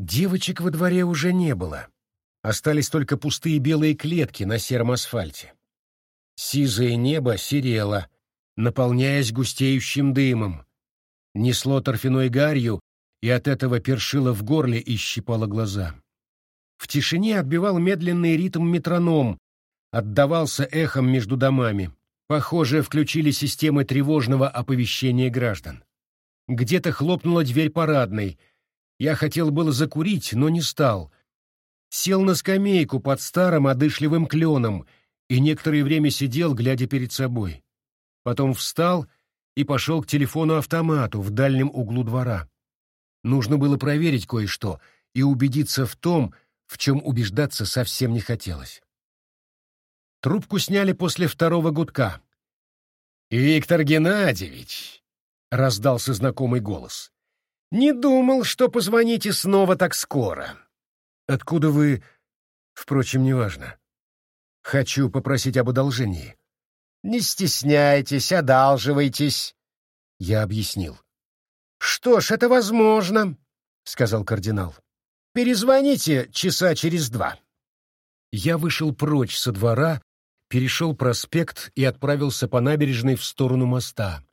Девочек во дворе уже не было. Остались только пустые белые клетки на сером асфальте. Сизое небо серело, наполняясь густеющим дымом. Несло торфяной гарью, и от этого першило в горле и щипало глаза. В тишине отбивал медленный ритм метроном, отдавался эхом между домами. Похоже, включили системы тревожного оповещения граждан. Где-то хлопнула дверь парадной. Я хотел было закурить, но не стал. Сел на скамейку под старым одышливым кленом и некоторое время сидел, глядя перед собой. Потом встал и пошел к телефону-автомату в дальнем углу двора. Нужно было проверить кое-что и убедиться в том, в чем убеждаться совсем не хотелось. Трубку сняли после второго гудка. «Виктор Геннадьевич!» — раздался знакомый голос. «Не думал, что позвоните снова так скоро». «Откуда вы...» «Впрочем, неважно. Хочу попросить об одолжении». «Не стесняйтесь, одалживайтесь», — я объяснил. «Что ж, это возможно», — сказал кардинал. Перезвоните часа через два. Я вышел прочь со двора, перешел проспект и отправился по набережной в сторону моста.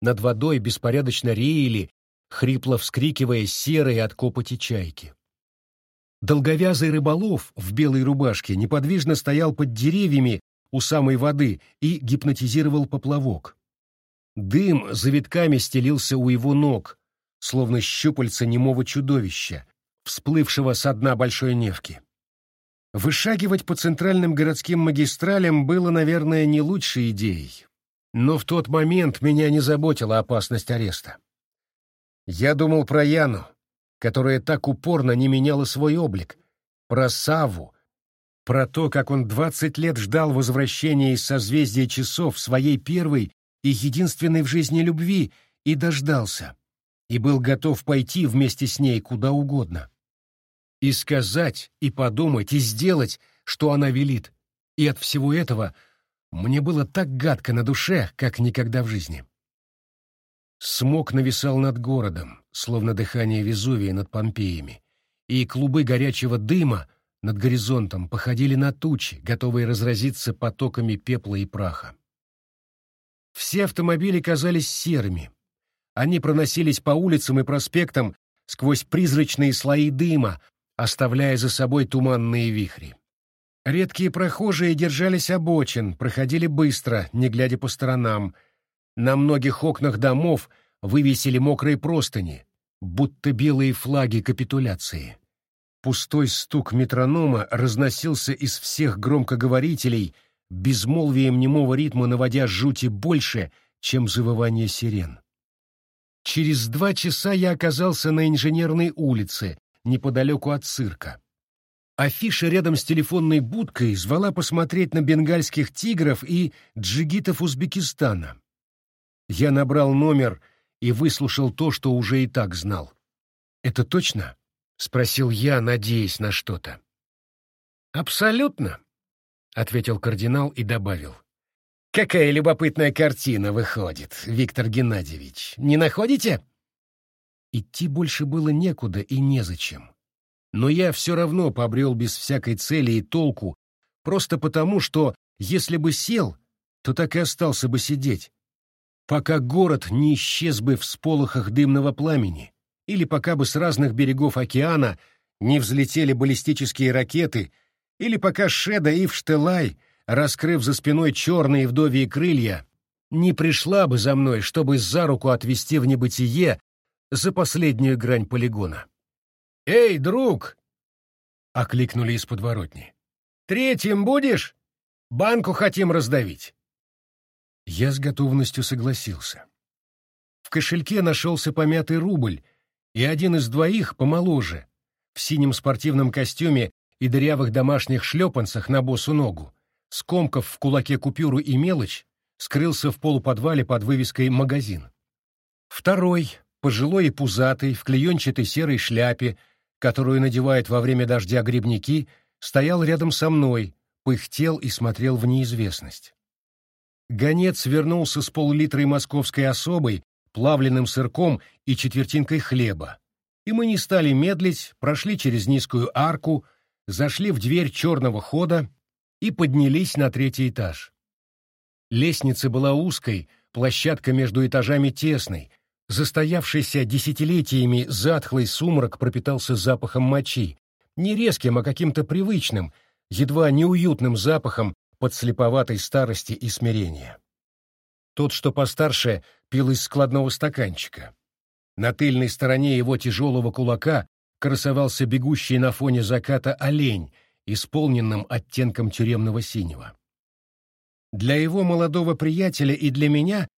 Над водой беспорядочно реяли, хрипло вскрикивая серые от копоти чайки. Долговязый рыболов в белой рубашке неподвижно стоял под деревьями у самой воды и гипнотизировал поплавок. Дым завитками стелился у его ног, словно щупальца немого чудовища, всплывшего со дна большой невки. Вышагивать по центральным городским магистралям было, наверное, не лучшей идеей. Но в тот момент меня не заботила опасность ареста. Я думал про Яну, которая так упорно не меняла свой облик, про Саву, про то, как он двадцать лет ждал возвращения из созвездия часов своей первой и единственной в жизни любви и дождался, и был готов пойти вместе с ней куда угодно и сказать, и подумать, и сделать, что она велит. И от всего этого мне было так гадко на душе, как никогда в жизни. Смог нависал над городом, словно дыхание Везувия над Помпеями, и клубы горячего дыма над горизонтом походили на тучи, готовые разразиться потоками пепла и праха. Все автомобили казались серыми. Они проносились по улицам и проспектам сквозь призрачные слои дыма, оставляя за собой туманные вихри. Редкие прохожие держались обочин, проходили быстро, не глядя по сторонам. На многих окнах домов вывесили мокрые простыни, будто белые флаги капитуляции. Пустой стук метронома разносился из всех громкоговорителей, безмолвием немого ритма наводя жути больше, чем завывание сирен. Через два часа я оказался на инженерной улице, неподалеку от цирка. Афиша рядом с телефонной будкой звала посмотреть на бенгальских тигров и джигитов Узбекистана. Я набрал номер и выслушал то, что уже и так знал. «Это точно?» — спросил я, надеясь на что-то. «Абсолютно», — ответил кардинал и добавил. «Какая любопытная картина выходит, Виктор Геннадьевич. Не находите?» Идти больше было некуда и незачем. Но я все равно побрел без всякой цели и толку, просто потому, что, если бы сел, то так и остался бы сидеть, пока город не исчез бы в сполохах дымного пламени, или пока бы с разных берегов океана не взлетели баллистические ракеты, или пока Шеда и Вштелай, раскрыв за спиной черные вдовьи крылья, не пришла бы за мной, чтобы за руку отвести в небытие за последнюю грань полигона. «Эй, друг!» — окликнули из подворотни. «Третьим будешь? Банку хотим раздавить». Я с готовностью согласился. В кошельке нашелся помятый рубль, и один из двоих, помоложе, в синем спортивном костюме и дырявых домашних шлепанцах на босу ногу, скомкав в кулаке купюру и мелочь, скрылся в полуподвале под вывеской «Магазин». Второй, пожилой и пузатый, в клеенчатой серой шляпе, которую надевают во время дождя грибники, стоял рядом со мной, пыхтел и смотрел в неизвестность. Гонец вернулся с пол-литрой московской особой, плавленным сырком и четвертинкой хлеба, и мы не стали медлить, прошли через низкую арку, зашли в дверь черного хода и поднялись на третий этаж. Лестница была узкой, площадка между этажами тесной, застоявшийся десятилетиями затхлый сумрак пропитался запахом мочи, не резким, а каким-то привычным, едва неуютным запахом подслеповатой старости и смирения. Тот, что постарше, пил из складного стаканчика. На тыльной стороне его тяжелого кулака красовался бегущий на фоне заката олень, исполненным оттенком тюремного синего. Для его молодого приятеля и для меня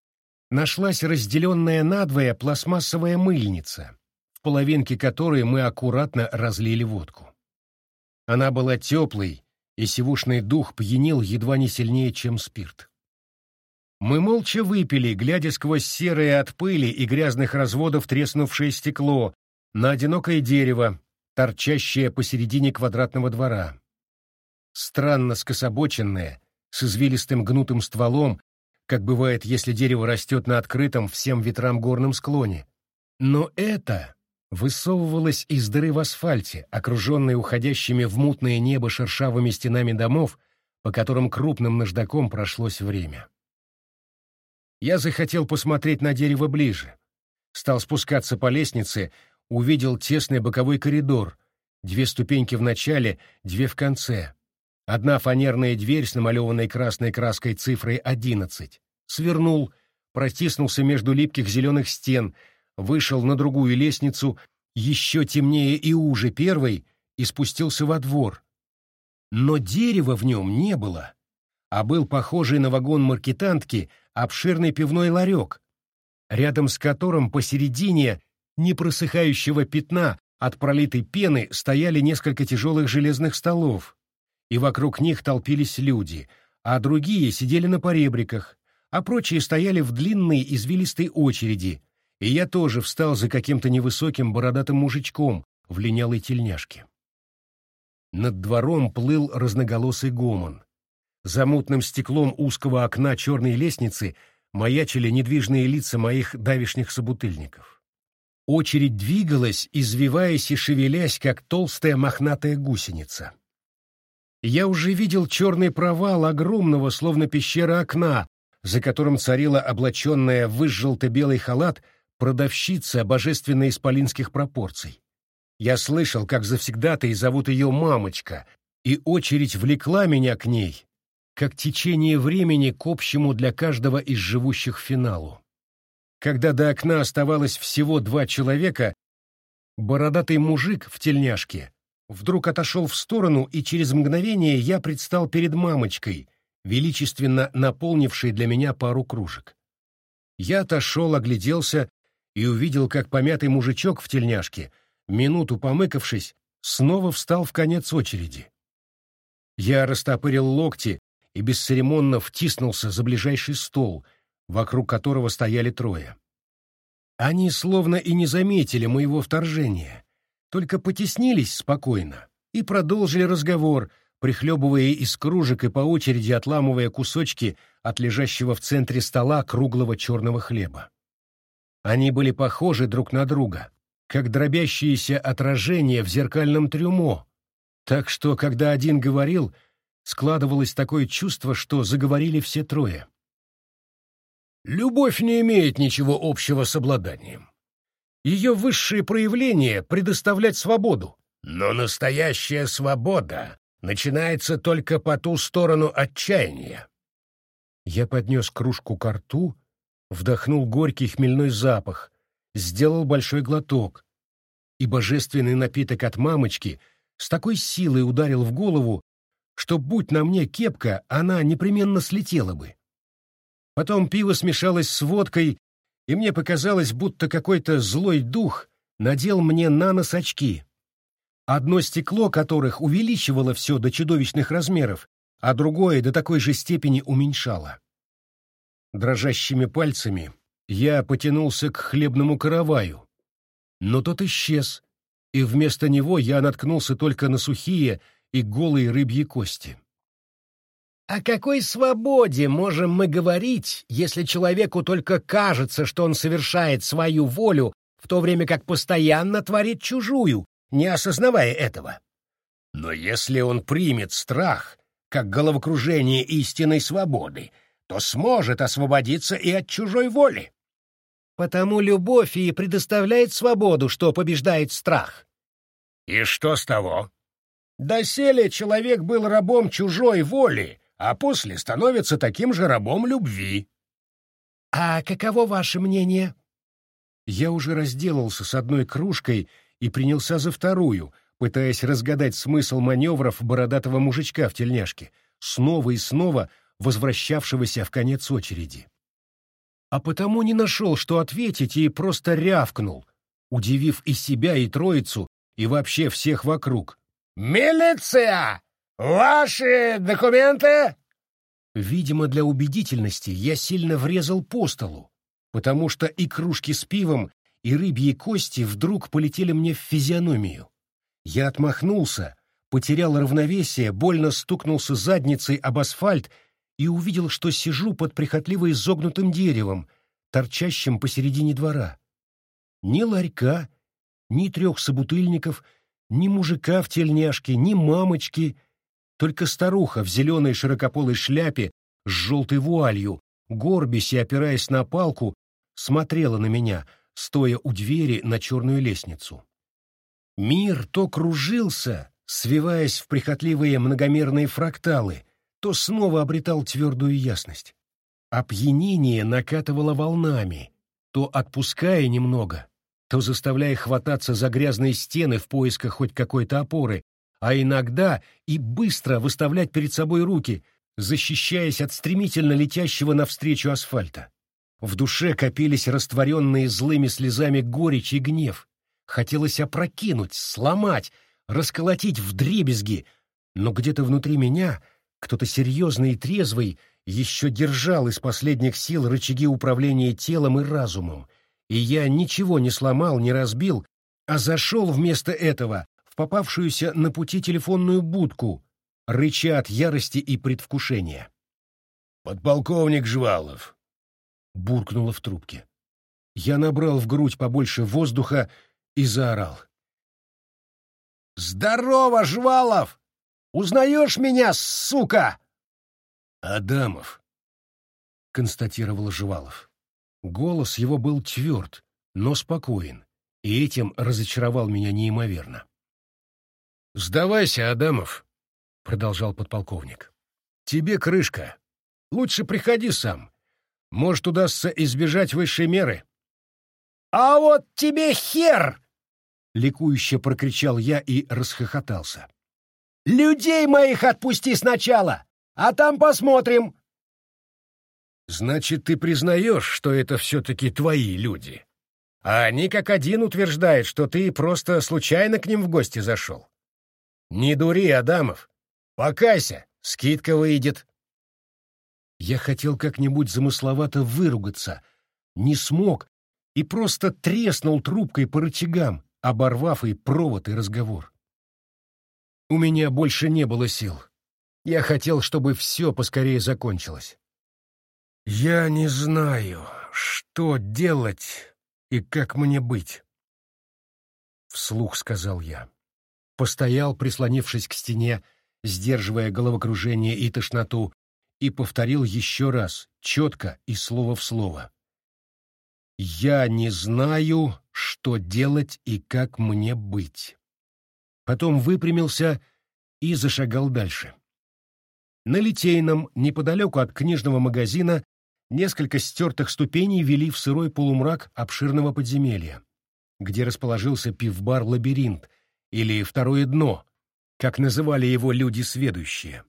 нашлась разделенная надвое пластмассовая мыльница, в половинке которой мы аккуратно разлили водку. Она была теплой, и сивушный дух пьянил едва не сильнее, чем спирт. Мы молча выпили, глядя сквозь серое от пыли и грязных разводов треснувшее стекло на одинокое дерево, торчащее посередине квадратного двора. Странно скособоченное, с извилистым гнутым стволом, как бывает, если дерево растет на открытом всем ветрам горном склоне. Но это высовывалось из дыры в асфальте, окруженной уходящими в мутное небо шершавыми стенами домов, по которым крупным наждаком прошлось время. Я захотел посмотреть на дерево ближе. Стал спускаться по лестнице, увидел тесный боковой коридор, две ступеньки в начале, две в конце. Одна фанерная дверь с намалеванной красной краской цифрой одиннадцать. Свернул, протиснулся между липких зеленых стен, вышел на другую лестницу, еще темнее и уже первой, и спустился во двор. Но дерева в нем не было, а был похожий на вагон маркетантки обширный пивной ларек, рядом с которым посередине непросыхающего пятна от пролитой пены стояли несколько тяжелых железных столов, и вокруг них толпились люди, а другие сидели на поребриках, а прочие стояли в длинной извилистой очереди, и я тоже встал за каким-то невысоким бородатым мужичком в линялой тельняшке. Над двором плыл разноголосый гомон. За мутным стеклом узкого окна черной лестницы маячили недвижные лица моих давишних собутыльников. Очередь двигалась, извиваясь и шевелясь, как толстая мохнатая гусеница. Я уже видел черный провал огромного, словно пещера окна, за которым царила облаченная в желто-белый халат продавщица божественно исполинских пропорций. Я слышал, как завсегда-то зовут ее мамочка, и очередь влекла меня к ней, как течение времени к общему для каждого из живущих финалу. Когда до окна оставалось всего два человека, бородатый мужик в тельняшке вдруг отошел в сторону, и через мгновение я предстал перед мамочкой, величественно наполнившей для меня пару кружек. Я отошел, огляделся и увидел, как помятый мужичок в тельняшке, минуту помыкавшись, снова встал в конец очереди. Я растопырил локти, и бесцеремонно втиснулся за ближайший стол, вокруг которого стояли трое. Они словно и не заметили моего вторжения, только потеснились спокойно и продолжили разговор, прихлебывая из кружек и по очереди отламывая кусочки от лежащего в центре стола круглого черного хлеба. Они были похожи друг на друга, как дробящиеся отражения в зеркальном трюмо, так что, когда один говорил — складывалось такое чувство, что заговорили все трое. Любовь не имеет ничего общего с обладанием. Ее высшее проявление — предоставлять свободу. Но настоящая свобода начинается только по ту сторону отчаяния. Я поднес кружку к рту, вдохнул горький хмельной запах, сделал большой глоток, и божественный напиток от мамочки с такой силой ударил в голову, что, будь на мне кепка, она непременно слетела бы. Потом пиво смешалось с водкой, и мне показалось, будто какой-то злой дух надел мне на нос очки, одно стекло которых увеличивало все до чудовищных размеров, а другое до такой же степени уменьшало. Дрожащими пальцами я потянулся к хлебному караваю, но тот исчез, и вместо него я наткнулся только на сухие, и голые рыбьи кости. О какой свободе можем мы говорить, если человеку только кажется, что он совершает свою волю в то время как постоянно творит чужую, не осознавая этого. Но если он примет страх, как головокружение истинной свободы, то сможет освободиться и от чужой воли. Потому любовь и предоставляет свободу, что побеждает страх. И что с того? Доселе человек был рабом чужой воли, а после становится таким же рабом любви. А каково ваше мнение? Я уже разделался с одной кружкой и принялся за вторую, пытаясь разгадать смысл маневров бородатого мужичка в тельняшке, снова и снова возвращавшегося в конец очереди. А потому не нашел, что ответить, и просто рявкнул, удивив и себя, и троицу, и вообще всех вокруг. «Милиция! Ваши документы?» Видимо, для убедительности я сильно врезал по столу, потому что и кружки с пивом, и рыбьи кости вдруг полетели мне в физиономию. Я отмахнулся, потерял равновесие, больно стукнулся задницей об асфальт и увидел, что сижу под прихотливо изогнутым деревом, торчащим посередине двора. Ни ларька, ни трех собутыльников, ни мужика в тельняшке, ни мамочки, только старуха в зеленой широкополой шляпе с желтой вуалью, горбясь и опираясь на палку, смотрела на меня, стоя у двери на черную лестницу. Мир то кружился, свиваясь в прихотливые многомерные фракталы, то снова обретал твердую ясность. Опьянение накатывало волнами, то отпуская немного, то заставляя хвататься за грязные стены в поисках хоть какой-то опоры, а иногда и быстро выставлять перед собой руки, защищаясь от стремительно летящего навстречу асфальта. В душе копились растворенные злыми слезами горечь и гнев. Хотелось опрокинуть, сломать, расколотить в дребезги, но где-то внутри меня кто-то серьезный и трезвый еще держал из последних сил рычаги управления телом и разумом, и я ничего не сломал, не разбил, а зашел вместо этого в попавшуюся на пути телефонную будку, рыча от ярости и предвкушения. «Подполковник Жвалов», — буркнуло в трубке. Я набрал в грудь побольше воздуха и заорал. «Здорово, Жвалов! Узнаешь меня, сука?» «Адамов», — констатировал Жвалов. Голос его был тверд, но спокоен, и этим разочаровал меня неимоверно. «Сдавайся, Адамов», — продолжал подполковник. «Тебе крышка. Лучше приходи сам. Может, удастся избежать высшей меры». «А вот тебе хер!» — ликующе прокричал я и расхохотался. «Людей моих отпусти сначала, а там посмотрим!» «Значит, ты признаешь, что это все-таки твои люди? А они как один утверждают, что ты просто случайно к ним в гости зашел. Не дури, Адамов. Покайся, скидка выйдет». Я хотел как-нибудь замысловато выругаться, не смог и просто треснул трубкой по рычагам, оборвав и провод, и разговор. У меня больше не было сил. Я хотел, чтобы все поскорее закончилось. «Я не знаю, что делать и как мне быть», — вслух сказал я. Постоял, прислонившись к стене, сдерживая головокружение и тошноту, и повторил еще раз, четко и слово в слово. «Я не знаю, что делать и как мне быть». Потом выпрямился и зашагал дальше. На Литейном, неподалеку от книжного магазина, несколько стертых ступеней вели в сырой полумрак обширного подземелья, где расположился пивбар «Лабиринт» или «Второе дно», как называли его люди сведущие.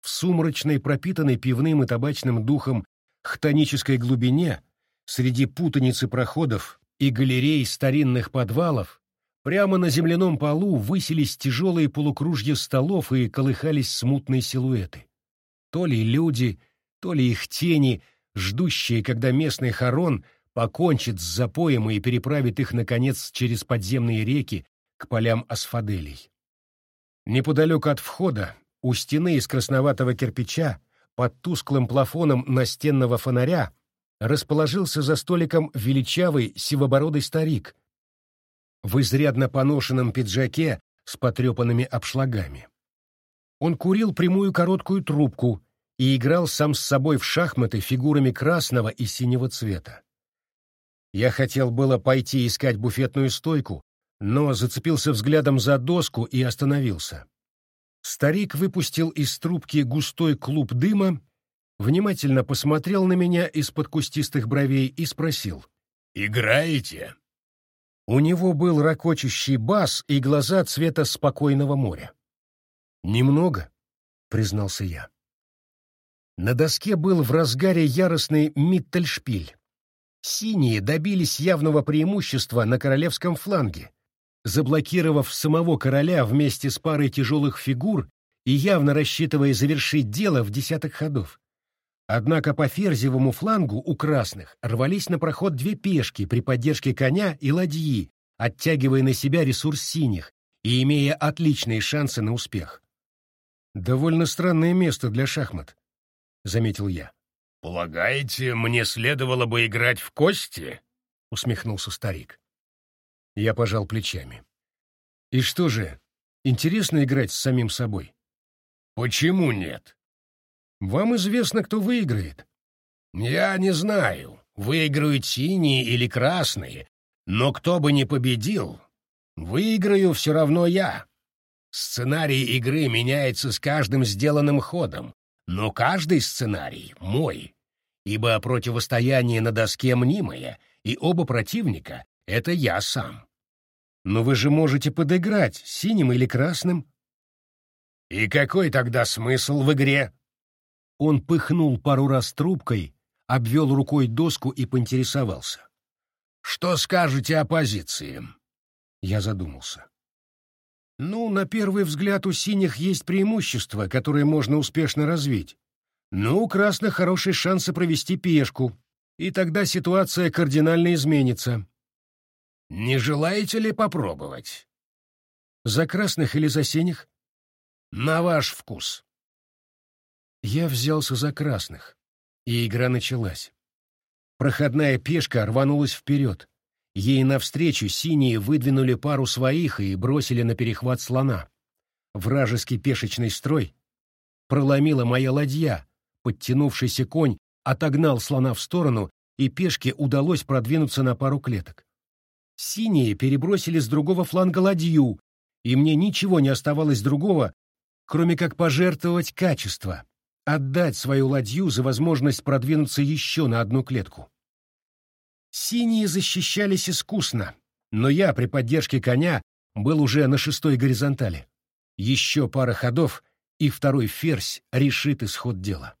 В сумрачной, пропитанной пивным и табачным духом хтонической глубине Среди путаницы проходов и галерей старинных подвалов прямо на земляном полу высились тяжелые полукружья столов и колыхались смутные силуэты. То ли люди, то ли их тени, ждущие, когда местный хорон покончит с запоем и переправит их, наконец, через подземные реки к полям асфаделей. Неподалеку от входа, у стены из красноватого кирпича, под тусклым плафоном настенного фонаря, расположился за столиком величавый сивобородый старик в изрядно поношенном пиджаке с потрепанными обшлагами. Он курил прямую короткую трубку и играл сам с собой в шахматы фигурами красного и синего цвета. Я хотел было пойти искать буфетную стойку, но зацепился взглядом за доску и остановился. Старик выпустил из трубки густой клуб дыма, внимательно посмотрел на меня из-под кустистых бровей и спросил. «Играете?» У него был ракочущий бас и глаза цвета спокойного моря. «Немного», — признался я. На доске был в разгаре яростный Миттельшпиль. Синие добились явного преимущества на королевском фланге, заблокировав самого короля вместе с парой тяжелых фигур и явно рассчитывая завершить дело в десяток ходов. Однако по ферзевому флангу у красных рвались на проход две пешки при поддержке коня и ладьи, оттягивая на себя ресурс синих и имея отличные шансы на успех. «Довольно странное место для шахмат», — заметил я. «Полагаете, мне следовало бы играть в кости?» — усмехнулся старик. Я пожал плечами. «И что же, интересно играть с самим собой?» «Почему нет?» «Вам известно, кто выиграет». «Я не знаю, выиграют синие или красные, но кто бы ни победил, выиграю все равно я. Сценарий игры меняется с каждым сделанным ходом, но каждый сценарий мой, ибо противостояние на доске мнимое, и оба противника — это я сам. Но вы же можете подыграть синим или красным. И какой тогда смысл в игре? Он пыхнул пару раз трубкой, обвел рукой доску и поинтересовался. Что скажете о позиции? Я задумался. Ну, на первый взгляд у синих есть преимущества, которые можно успешно развить. Но у красных хорошие шансы провести пешку, и тогда ситуация кардинально изменится. Не желаете ли попробовать? За красных или за синих? На ваш вкус. Я взялся за красных, и игра началась. Проходная пешка рванулась вперед, Ей навстречу синие выдвинули пару своих и бросили на перехват слона. Вражеский пешечный строй проломила моя ладья, подтянувшийся конь отогнал слона в сторону, и пешке удалось продвинуться на пару клеток. Синие перебросили с другого фланга ладью, и мне ничего не оставалось другого, кроме как пожертвовать качество, отдать свою ладью за возможность продвинуться еще на одну клетку. Синие защищались искусно, но я при поддержке коня был уже на шестой горизонтали. Еще пара ходов, и второй ферзь решит исход дела.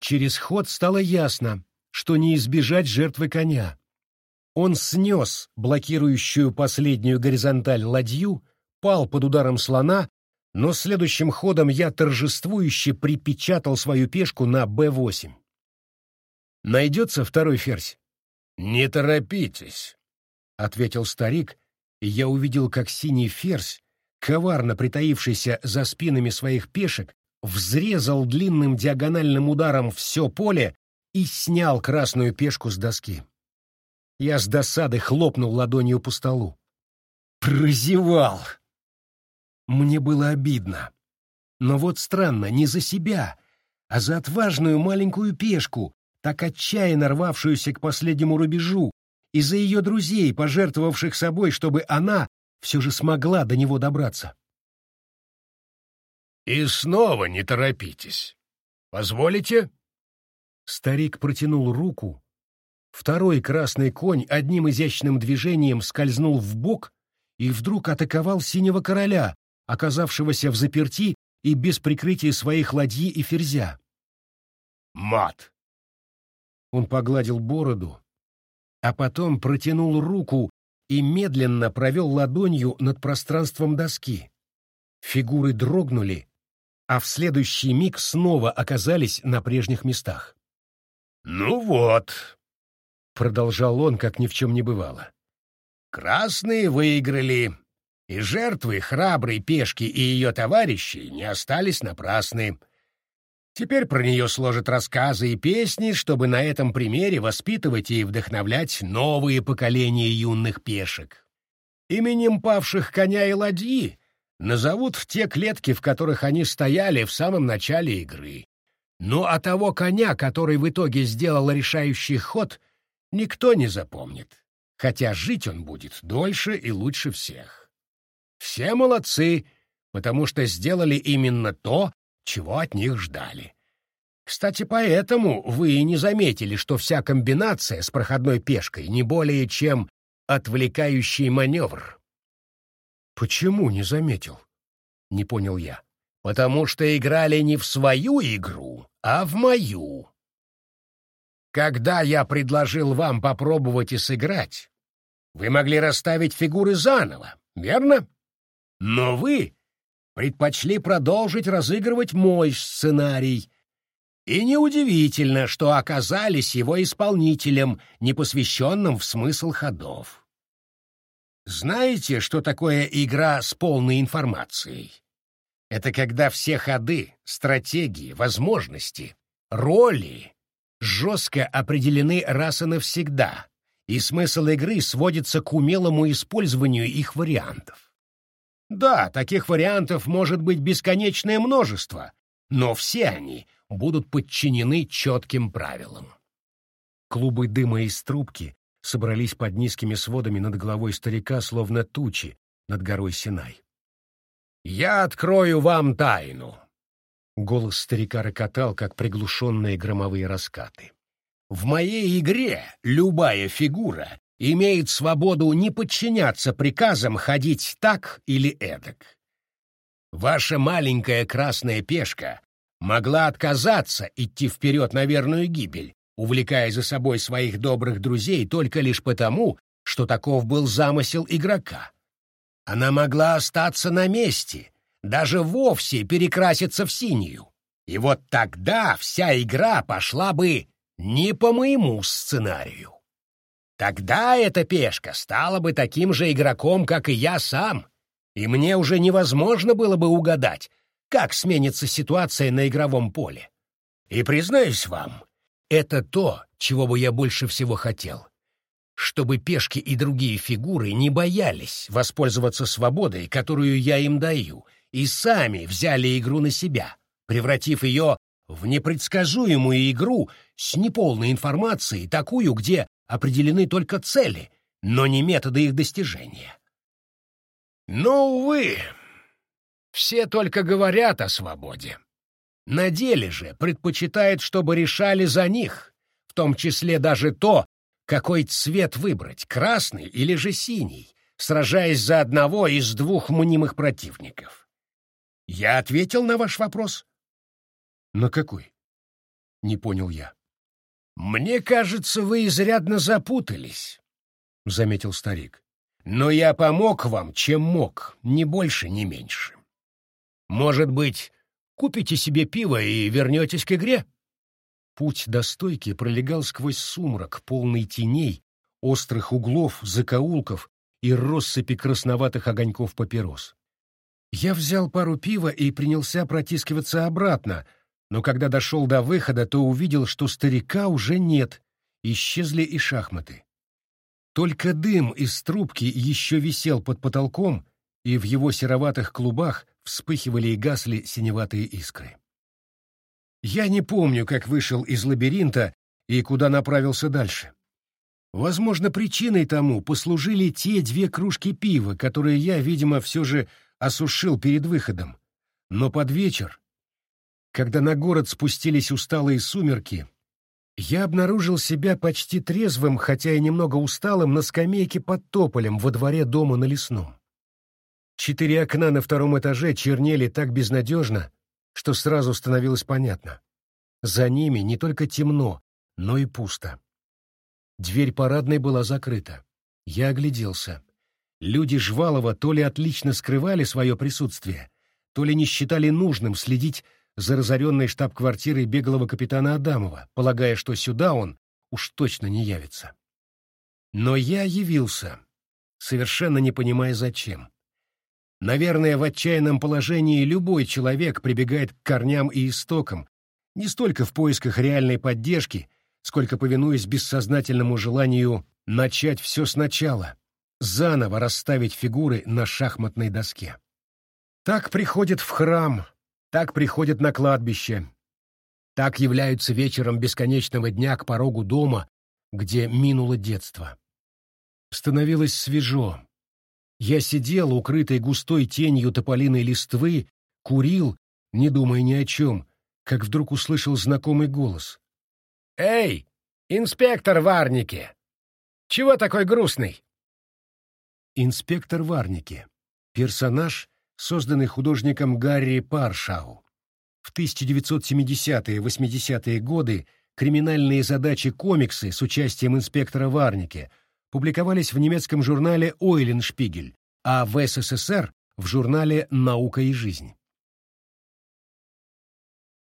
Через ход стало ясно, что не избежать жертвы коня. Он снес блокирующую последнюю горизонталь ладью, пал под ударом слона, но следующим ходом я торжествующе припечатал свою пешку на b8. Найдется второй ферзь? «Не торопитесь», — ответил старик, и я увидел, как синий ферзь, коварно притаившийся за спинами своих пешек, взрезал длинным диагональным ударом все поле и снял красную пешку с доски. Я с досады хлопнул ладонью по столу. Прозевал! Мне было обидно. Но вот странно, не за себя, а за отважную маленькую пешку, так отчаянно рвавшуюся к последнему рубежу, и за ее друзей, пожертвовавших собой, чтобы она все же смогла до него добраться. «И снова не торопитесь. Позволите?» Старик протянул руку. Второй красный конь одним изящным движением скользнул в бок и вдруг атаковал синего короля, оказавшегося в заперти и без прикрытия своих ладьи и ферзя. «Мат!» Он погладил бороду, а потом протянул руку и медленно провел ладонью над пространством доски. Фигуры дрогнули, а в следующий миг снова оказались на прежних местах. «Ну вот», — продолжал он, как ни в чем не бывало, — «красные выиграли, и жертвы храброй пешки и ее товарищей не остались напрасны. Теперь про нее сложат рассказы и песни, чтобы на этом примере воспитывать и вдохновлять новые поколения юных пешек. Именем павших коня и ладьи назовут те клетки, в которых они стояли в самом начале игры. Ну а того коня, который в итоге сделал решающий ход, никто не запомнит, хотя жить он будет дольше и лучше всех. Все молодцы, потому что сделали именно то, чего от них ждали. Кстати, поэтому вы и не заметили, что вся комбинация с проходной пешкой не более чем отвлекающий маневр. Почему не заметил? Не понял я. Потому что играли не в свою игру, а в мою. Когда я предложил вам попробовать и сыграть, вы могли расставить фигуры заново, верно? Но вы предпочли продолжить разыгрывать мой сценарий. И неудивительно, что оказались его исполнителем, непосвященным в смысл ходов. Знаете, что такое игра с полной информацией? Это когда все ходы, стратегии, возможности, роли жестко определены раз и навсегда, и смысл игры сводится к умелому использованию их вариантов. Да, таких вариантов может быть бесконечное множество, но все они будут подчинены четким правилам. Клубы дыма из трубки собрались под низкими сводами над головой старика, словно тучи над горой Синай. «Я открою вам тайну!» Голос старика рокотал, как приглушенные громовые раскаты. «В моей игре любая фигура имеет свободу не подчиняться приказам ходить так или эдак. Ваша маленькая красная пешка могла отказаться идти вперед на верную гибель, увлекая за собой своих добрых друзей только лишь потому, что таков был замысел игрока. Она могла остаться на месте, даже вовсе перекраситься в синюю. И вот тогда вся игра пошла бы не по моему сценарию. Тогда эта пешка стала бы таким же игроком, как и я сам, и мне уже невозможно было бы угадать, как сменится ситуация на игровом поле. И признаюсь вам, это то, чего бы я больше всего хотел. Чтобы пешки и другие фигуры не боялись воспользоваться свободой, которую я им даю, и сами взяли игру на себя, превратив ее в непредсказуемую игру с неполной информацией, такую, где определены только цели, но не методы их достижения. Но, увы, все только говорят о свободе. На деле же предпочитают, чтобы решали за них, в том числе даже то, какой цвет выбрать, красный или же синий, сражаясь за одного из двух мнимых противников. Я ответил на ваш вопрос? На какой? Не понял я. «Мне кажется, вы изрядно запутались», — заметил старик. «Но я помог вам, чем мог, ни больше, ни меньше. Может быть, купите себе пиво и вернетесь к игре?» Путь до стойки пролегал сквозь сумрак, полный теней, острых углов, закоулков и россыпи красноватых огоньков папирос. Я взял пару пива и принялся протискиваться обратно — но когда дошел до выхода, то увидел, что старика уже нет, исчезли и шахматы. Только дым из трубки еще висел под потолком, и в его сероватых клубах вспыхивали и гасли синеватые искры. Я не помню, как вышел из лабиринта и куда направился дальше. Возможно, причиной тому послужили те две кружки пива, которые я, видимо, все же осушил перед выходом. Но под вечер, когда на город спустились усталые сумерки, я обнаружил себя почти трезвым, хотя и немного усталым, на скамейке под тополем во дворе дома на лесном. Четыре окна на втором этаже чернели так безнадежно, что сразу становилось понятно. За ними не только темно, но и пусто. Дверь парадной была закрыта. Я огляделся. Люди Жвалова то ли отлично скрывали свое присутствие, то ли не считали нужным следить за разоренной штаб-квартирой беглого капитана Адамова, полагая, что сюда он уж точно не явится. Но я явился, совершенно не понимая зачем. Наверное, в отчаянном положении любой человек прибегает к корням и истокам, не столько в поисках реальной поддержки, сколько повинуясь бессознательному желанию начать все сначала, заново расставить фигуры на шахматной доске. Так приходят в храм, так приходят на кладбище, так являются вечером бесконечного дня к порогу дома, где минуло детство. Становилось свежо. Я сидел, укрытый густой тенью тополиной листвы, курил, не думая ни о чем, как вдруг услышал знакомый голос. «Эй, инспектор Варники! Чего такой грустный?» Инспектор Варники. Персонаж, созданный художником Гарри Паршау. В 1970-80-е годы криминальные задачи-комиксы с участием инспектора Варники публиковались в немецком журнале «Ойленшпигель», а в СССР — в журнале «Наука и жизнь».